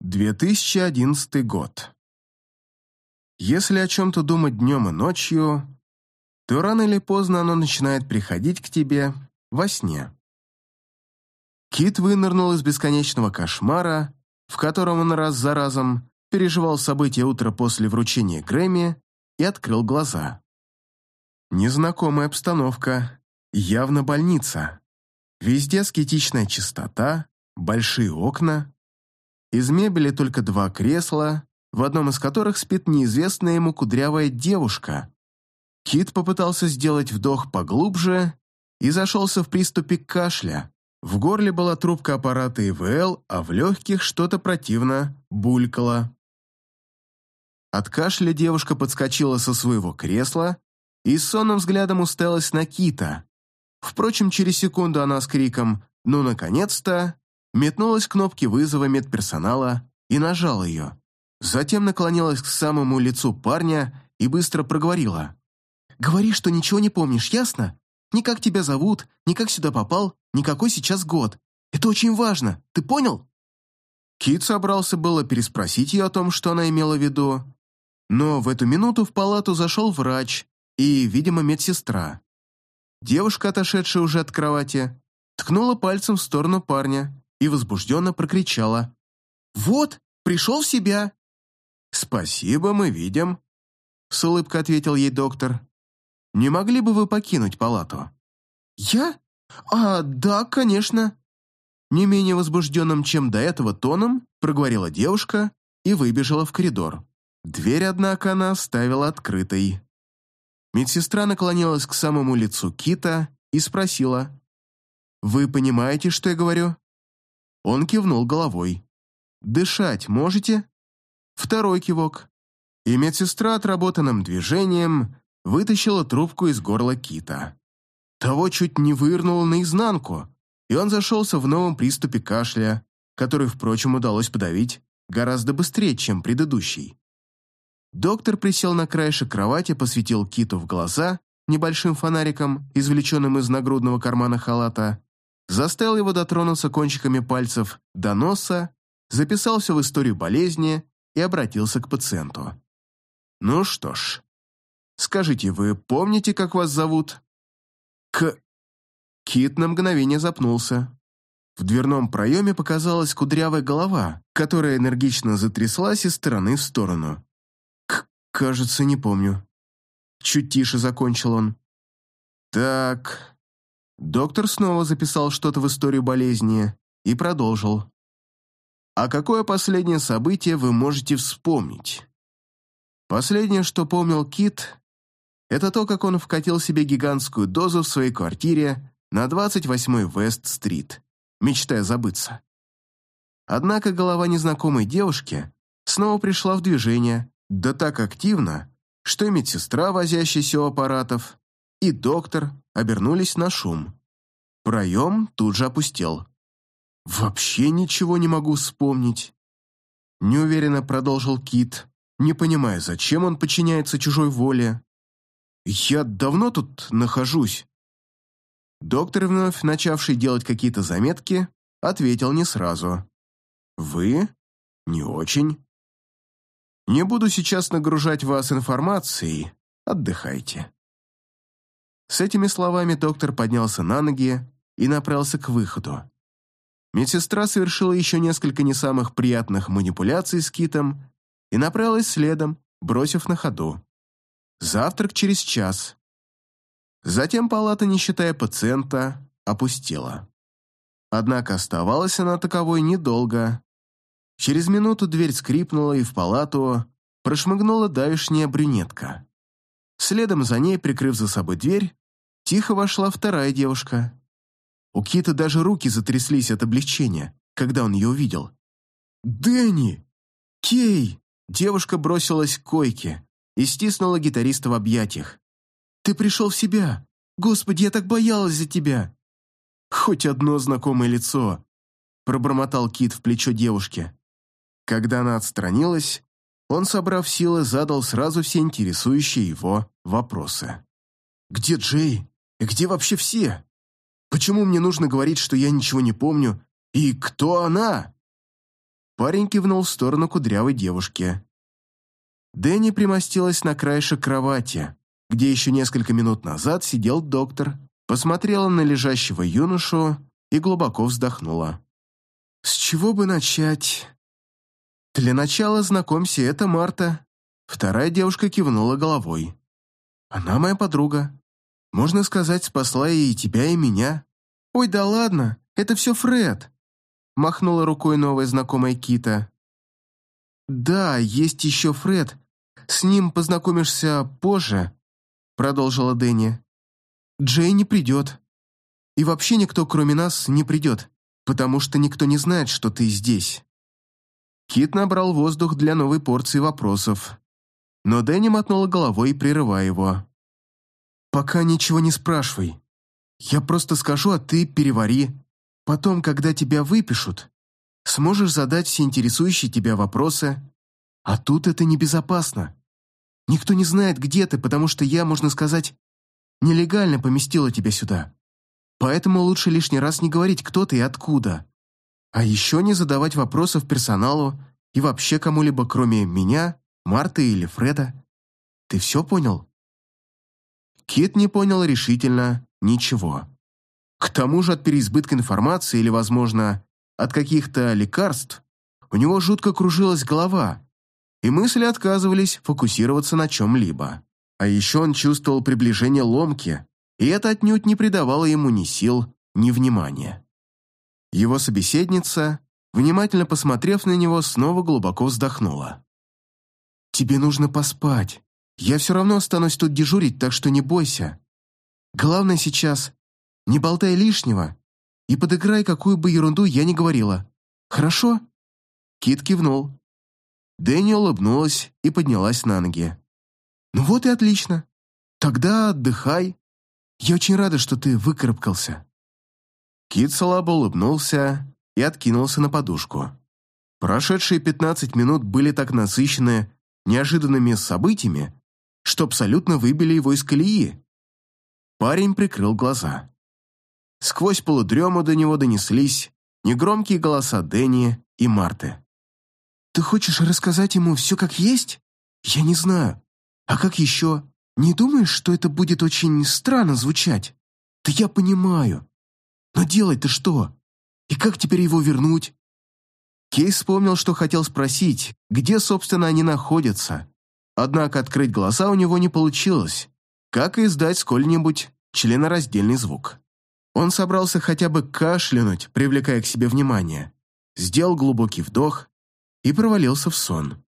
2011 год. Если о чем-то думать днем и ночью, то рано или поздно оно начинает приходить к тебе во сне. Кит вынырнул из бесконечного кошмара, в котором он раз за разом переживал события утра после вручения Грэмми и открыл глаза. Незнакомая обстановка, явно больница. Везде скетичная чистота, большие окна, из мебели только два кресла, в одном из которых спит неизвестная ему кудрявая девушка. Кит попытался сделать вдох поглубже и зашелся в приступе кашля. В горле была трубка аппарата ИВЛ, а в легких что-то противно булькало. От кашля девушка подскочила со своего кресла и сонным взглядом уставилась на Кита. Впрочем, через секунду она с криком «Ну, наконец-то!» Метнулась к кнопке вызова медперсонала и нажала ее. Затем наклонилась к самому лицу парня и быстро проговорила. «Говори, что ничего не помнишь, ясно? Ни как тебя зовут, ни как сюда попал, ни какой сейчас год. Это очень важно, ты понял?» Кит собрался было переспросить ее о том, что она имела в виду, но в эту минуту в палату зашел врач и, видимо, медсестра. Девушка, отошедшая уже от кровати, ткнула пальцем в сторону парня и возбужденно прокричала. «Вот, пришел в себя!» «Спасибо, мы видим», — с улыбкой ответил ей доктор. «Не могли бы вы покинуть палату?» «Я? А, да, конечно». Не менее возбужденным, чем до этого тоном, проговорила девушка и выбежала в коридор. Дверь, однако, она оставила открытой. Медсестра наклонилась к самому лицу Кита и спросила. «Вы понимаете, что я говорю?» Он кивнул головой. «Дышать можете?» Второй кивок. И медсестра отработанным движением вытащила трубку из горла кита. Того чуть не вырнуло наизнанку, и он зашелся в новом приступе кашля, который, впрочем, удалось подавить гораздо быстрее, чем предыдущий. Доктор присел на краешек кровати, посветил киту в глаза небольшим фонариком, извлеченным из нагрудного кармана халата, заставил его дотронуться кончиками пальцев до носа, записал все в историю болезни и обратился к пациенту. «Ну что ж, скажите, вы помните, как вас зовут?» «К...» Кит на мгновение запнулся. В дверном проеме показалась кудрявая голова, которая энергично затряслась из стороны в сторону. «К... кажется, не помню». Чуть тише закончил он. «Так, Доктор снова записал что-то в историю болезни и продолжил. «А какое последнее событие вы можете вспомнить?» Последнее, что помнил Кит, это то, как он вкатил себе гигантскую дозу в своей квартире на 28-й Вест-стрит, мечтая забыться. Однако голова незнакомой девушки снова пришла в движение, да так активно, что медсестра, возящаяся у аппаратов, и доктор обернулись на шум. Проем тут же опустел. «Вообще ничего не могу вспомнить», — неуверенно продолжил Кит, не понимая, зачем он подчиняется чужой воле. «Я давно тут нахожусь». Доктор, вновь начавший делать какие-то заметки, ответил не сразу. «Вы? Не очень. Не буду сейчас нагружать вас информацией. Отдыхайте». С этими словами доктор поднялся на ноги и направился к выходу. Медсестра совершила еще несколько не самых приятных манипуляций с китом и направилась следом, бросив на ходу. Завтрак через час. Затем палата, не считая пациента, опустела. Однако оставалась она таковой недолго. Через минуту дверь скрипнула, и в палату прошмыгнула давишняя брюнетка. Следом за ней, прикрыв за собой дверь, Тихо вошла вторая девушка. У Кита даже руки затряслись от облегчения, когда он ее увидел. «Дэнни! Кей!» Девушка бросилась к койке и стиснула гитариста в объятиях. «Ты пришел в себя! Господи, я так боялась за тебя!» «Хоть одно знакомое лицо!» пробормотал Кит в плечо девушки. Когда она отстранилась, он, собрав силы, задал сразу все интересующие его вопросы. «Где Джей? И где вообще все? Почему мне нужно говорить, что я ничего не помню? И кто она? Парень кивнул в сторону кудрявой девушки. Дэнни примостилась на краешек кровати, где еще несколько минут назад сидел доктор, посмотрела на лежащего юношу и глубоко вздохнула. «С чего бы начать?» «Для начала знакомься, это Марта». Вторая девушка кивнула головой. «Она моя подруга. Можно сказать, спасла и тебя, и меня». «Ой, да ладно, это все Фред», — махнула рукой новая знакомая Кита. «Да, есть еще Фред. С ним познакомишься позже», — продолжила Дэнни. «Джей не придет. И вообще никто, кроме нас, не придет, потому что никто не знает, что ты здесь». Кит набрал воздух для новой порции вопросов, но Дэнни мотнула головой, прерывая его. «Пока ничего не спрашивай. Я просто скажу, а ты перевари. Потом, когда тебя выпишут, сможешь задать все интересующие тебя вопросы. А тут это небезопасно. Никто не знает, где ты, потому что я, можно сказать, нелегально поместила тебя сюда. Поэтому лучше лишний раз не говорить, кто ты и откуда. А еще не задавать вопросов персоналу и вообще кому-либо, кроме меня, Марты или Фреда. Ты все понял? Кит не понял решительно ничего. К тому же от переизбытка информации или, возможно, от каких-то лекарств у него жутко кружилась голова, и мысли отказывались фокусироваться на чем-либо. А еще он чувствовал приближение ломки, и это отнюдь не придавало ему ни сил, ни внимания. Его собеседница, внимательно посмотрев на него, снова глубоко вздохнула. «Тебе нужно поспать. Я все равно останусь тут дежурить, так что не бойся. Главное сейчас, не болтай лишнего и подыграй, какую бы ерунду я ни говорила. Хорошо?» Кит кивнул. Дэнни улыбнулась и поднялась на ноги. «Ну вот и отлично. Тогда отдыхай. Я очень рада, что ты выкарабкался». Кит слабо улыбнулся и откинулся на подушку. Прошедшие пятнадцать минут были так насыщены неожиданными событиями, что абсолютно выбили его из колеи. Парень прикрыл глаза. Сквозь полудрему до него донеслись негромкие голоса Дэнни и Марты. «Ты хочешь рассказать ему все как есть? Я не знаю. А как еще? Не думаешь, что это будет очень странно звучать? Да я понимаю. Но делать-то что? И как теперь его вернуть?» Кейс вспомнил, что хотел спросить, где, собственно, они находятся. Однако открыть глаза у него не получилось, как и издать сколь-нибудь членораздельный звук. Он собрался хотя бы кашлянуть, привлекая к себе внимание, сделал глубокий вдох и провалился в сон.